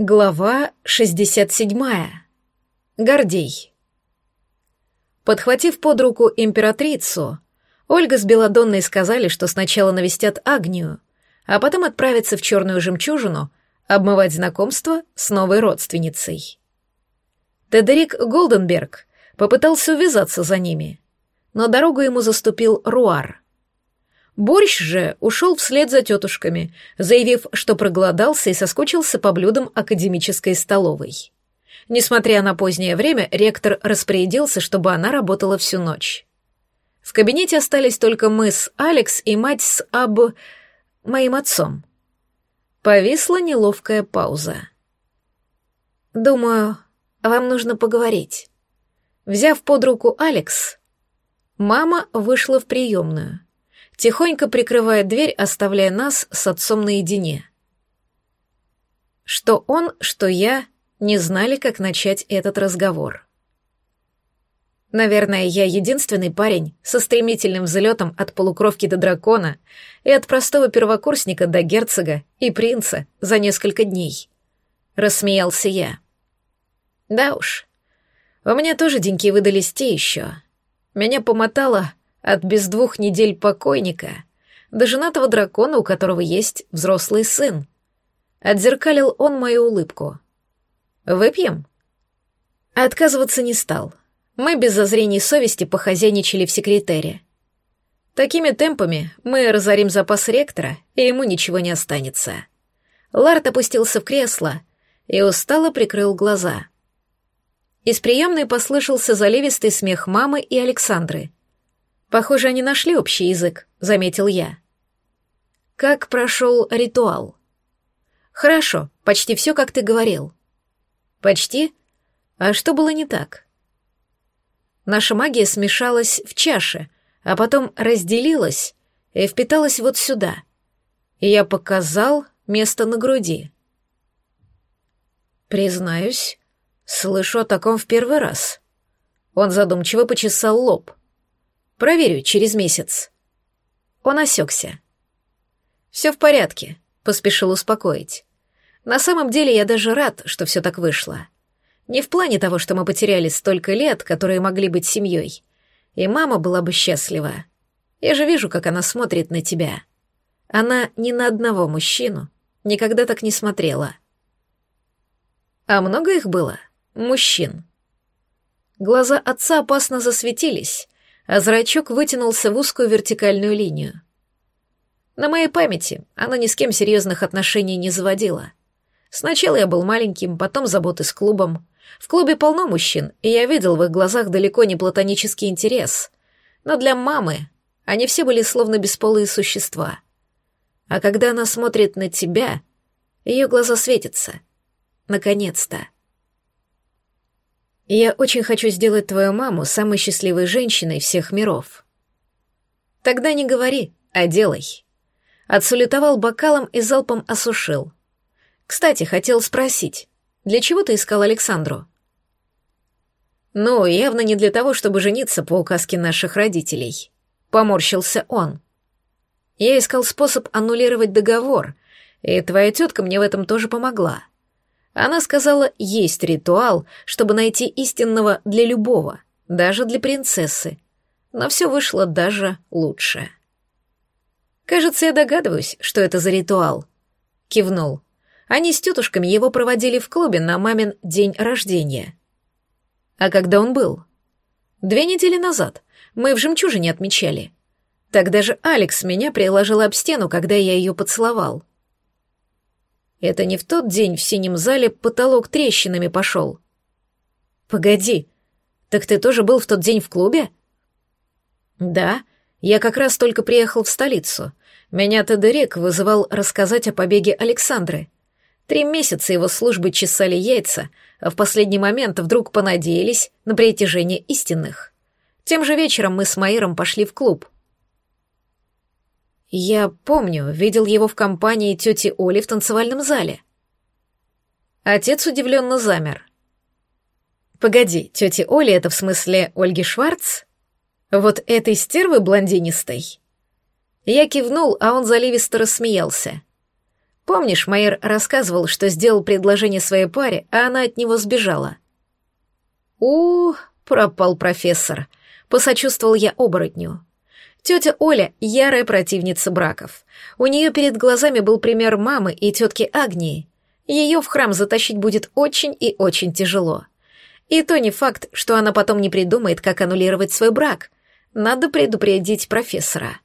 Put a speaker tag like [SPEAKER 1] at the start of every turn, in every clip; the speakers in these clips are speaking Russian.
[SPEAKER 1] Глава 67. Гордей. Подхватив под руку императрицу, Ольга с Беладонной сказали, что сначала навестят Агнию, а потом отправятся в Черную Жемчужину обмывать знакомство с новой родственницей. Тедерик Голденберг попытался увязаться за ними, но дорогу ему заступил Руар — Борщ же ушел вслед за тетушками, заявив, что проголодался и соскучился по блюдам академической столовой. Несмотря на позднее время, ректор распорядился, чтобы она работала всю ночь. В кабинете остались только мы с Алекс и мать с Аб... моим отцом. Повисла неловкая пауза. «Думаю, вам нужно поговорить». Взяв под руку Алекс, мама вышла в приемную тихонько прикрывая дверь, оставляя нас с отцом наедине. Что он, что я не знали, как начать этот разговор. Наверное, я единственный парень со стремительным взлетом от полукровки до дракона и от простого первокурсника до герцога и принца за несколько дней. Рассмеялся я. Да уж, у меня тоже деньки выдались те еще. Меня помотало от без двух недель покойника до женатого дракона, у которого есть взрослый сын. Отзеркалил он мою улыбку. «Выпьем?» Отказываться не стал. Мы без зазрений совести похозяйничали в секретаре. Такими темпами мы разорим запас ректора, и ему ничего не останется. Ларт опустился в кресло и устало прикрыл глаза. Из приемной послышался заливистый смех мамы и Александры — Похоже, они нашли общий язык, заметил я. Как прошел ритуал? Хорошо, почти все, как ты говорил. Почти? А что было не так? Наша магия смешалась в чаше, а потом разделилась и впиталась вот сюда. И я показал место на груди. Признаюсь, слышу о таком в первый раз. Он задумчиво почесал лоб. Проверю через месяц». Он осекся. «Все в порядке», — поспешил успокоить. «На самом деле я даже рад, что все так вышло. Не в плане того, что мы потеряли столько лет, которые могли быть семьей. И мама была бы счастлива. Я же вижу, как она смотрит на тебя. Она ни на одного мужчину никогда так не смотрела. А много их было? Мужчин. Глаза отца опасно засветились, а зрачок вытянулся в узкую вертикальную линию. На моей памяти она ни с кем серьезных отношений не заводила. Сначала я был маленьким, потом заботы с клубом. В клубе полно мужчин, и я видел в их глазах далеко не платонический интерес. Но для мамы они все были словно бесполые существа. А когда она смотрит на тебя, ее глаза светятся. Наконец-то. Я очень хочу сделать твою маму самой счастливой женщиной всех миров. Тогда не говори, а делай. Отсулетовал бокалом и залпом осушил. Кстати, хотел спросить, для чего ты искал Александру? Ну, явно не для того, чтобы жениться по указке наших родителей. Поморщился он. Я искал способ аннулировать договор, и твоя тетка мне в этом тоже помогла. Она сказала, есть ритуал, чтобы найти истинного для любого, даже для принцессы. Но все вышло даже лучше. «Кажется, я догадываюсь, что это за ритуал», — кивнул. Они с тетушками его проводили в клубе на мамин день рождения. А когда он был? Две недели назад. Мы в «Жемчужине» отмечали. Тогда же Алекс меня приложил об стену, когда я ее поцеловал. Это не в тот день в синем зале потолок трещинами пошел. Погоди, так ты тоже был в тот день в клубе? Да, я как раз только приехал в столицу. Меня Тедерик вызывал рассказать о побеге Александры. Три месяца его службы чесали яйца, а в последний момент вдруг понадеялись на притяжение истинных. Тем же вечером мы с Маиром пошли в клуб — я помню, видел его в компании тети Оли в танцевальном зале. Отец удивленно замер. Погоди, тети Оли это в смысле Ольги Шварц? Вот этой стервы блондинистой? Я кивнул, а он заливисто рассмеялся. Помнишь, Майер рассказывал, что сделал предложение своей паре, а она от него сбежала? у пропал профессор. Посочувствовал я оборотню. Тетя Оля — ярая противница браков. У нее перед глазами был пример мамы и тетки Агнии. Ее в храм затащить будет очень и очень тяжело. И то не факт, что она потом не придумает, как аннулировать свой брак. Надо предупредить профессора.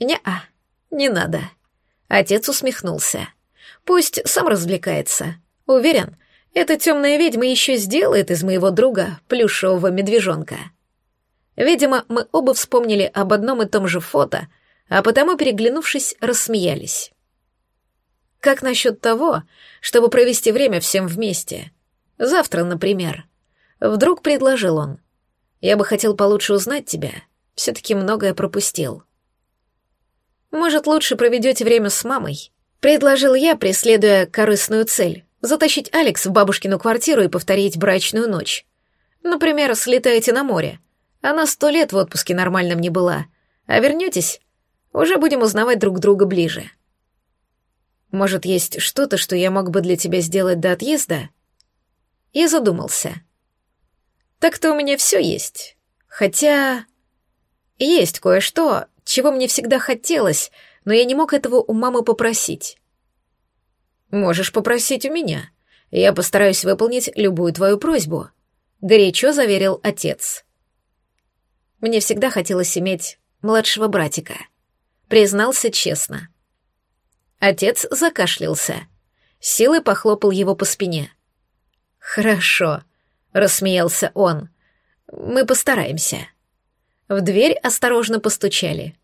[SPEAKER 1] «Не-а, не надо». Отец усмехнулся. «Пусть сам развлекается. Уверен, эта темная ведьма еще сделает из моего друга плюшевого медвежонка». Видимо, мы оба вспомнили об одном и том же фото, а потому, переглянувшись, рассмеялись. Как насчет того, чтобы провести время всем вместе? Завтра, например. Вдруг предложил он. Я бы хотел получше узнать тебя. Все-таки многое пропустил. Может, лучше проведете время с мамой? Предложил я, преследуя корыстную цель. Затащить Алекс в бабушкину квартиру и повторить брачную ночь. Например, слетаете на море. Она сто лет в отпуске нормальном не была. А вернетесь, уже будем узнавать друг друга ближе. Может, есть что-то, что я мог бы для тебя сделать до отъезда? Я задумался. Так-то у меня все есть. Хотя... Есть кое-что, чего мне всегда хотелось, но я не мог этого у мамы попросить. Можешь попросить у меня. Я постараюсь выполнить любую твою просьбу, горячо заверил отец. Мне всегда хотелось иметь младшего братика. Признался честно. Отец закашлялся. Силой похлопал его по спине. «Хорошо», — рассмеялся он. «Мы постараемся». В дверь осторожно постучали.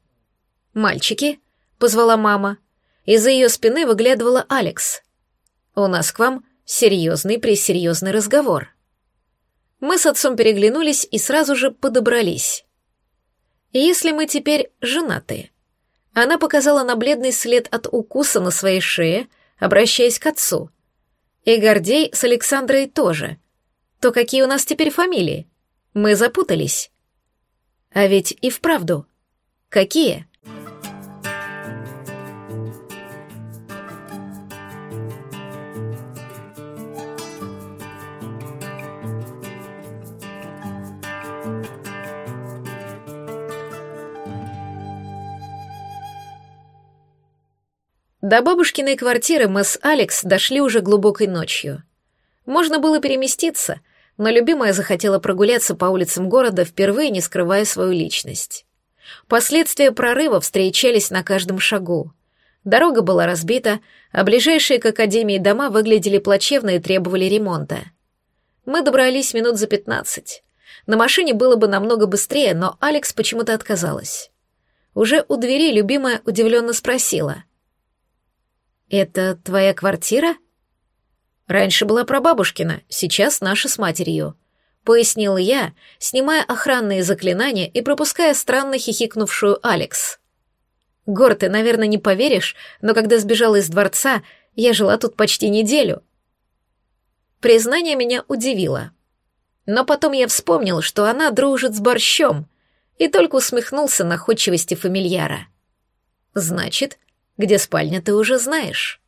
[SPEAKER 1] «Мальчики», — позвала мама. Из-за ее спины выглядывала Алекс. «У нас к вам серьезный-пресерьезный разговор». Мы с отцом переглянулись и сразу же подобрались. «Если мы теперь женаты?» Она показала на бледный след от укуса на своей шее, обращаясь к отцу. «И Гордей с Александрой тоже. То какие у нас теперь фамилии? Мы запутались». «А ведь и вправду. Какие?» До бабушкиной квартиры мы с Алекс дошли уже глубокой ночью. Можно было переместиться, но любимая захотела прогуляться по улицам города, впервые не скрывая свою личность. Последствия прорыва встречались на каждом шагу. Дорога была разбита, а ближайшие к академии дома выглядели плачевно и требовали ремонта. Мы добрались минут за пятнадцать. На машине было бы намного быстрее, но Алекс почему-то отказалась. Уже у двери любимая удивленно спросила — «Это твоя квартира?» «Раньше была прабабушкина, сейчас наша с матерью», — пояснил я, снимая охранные заклинания и пропуская странно хихикнувшую Алекс. «Гор, ты, наверное, не поверишь, но когда сбежала из дворца, я жила тут почти неделю». Признание меня удивило. Но потом я вспомнил, что она дружит с борщом, и только усмехнулся находчивости фамильяра. «Значит, где спальня, ты уже знаешь.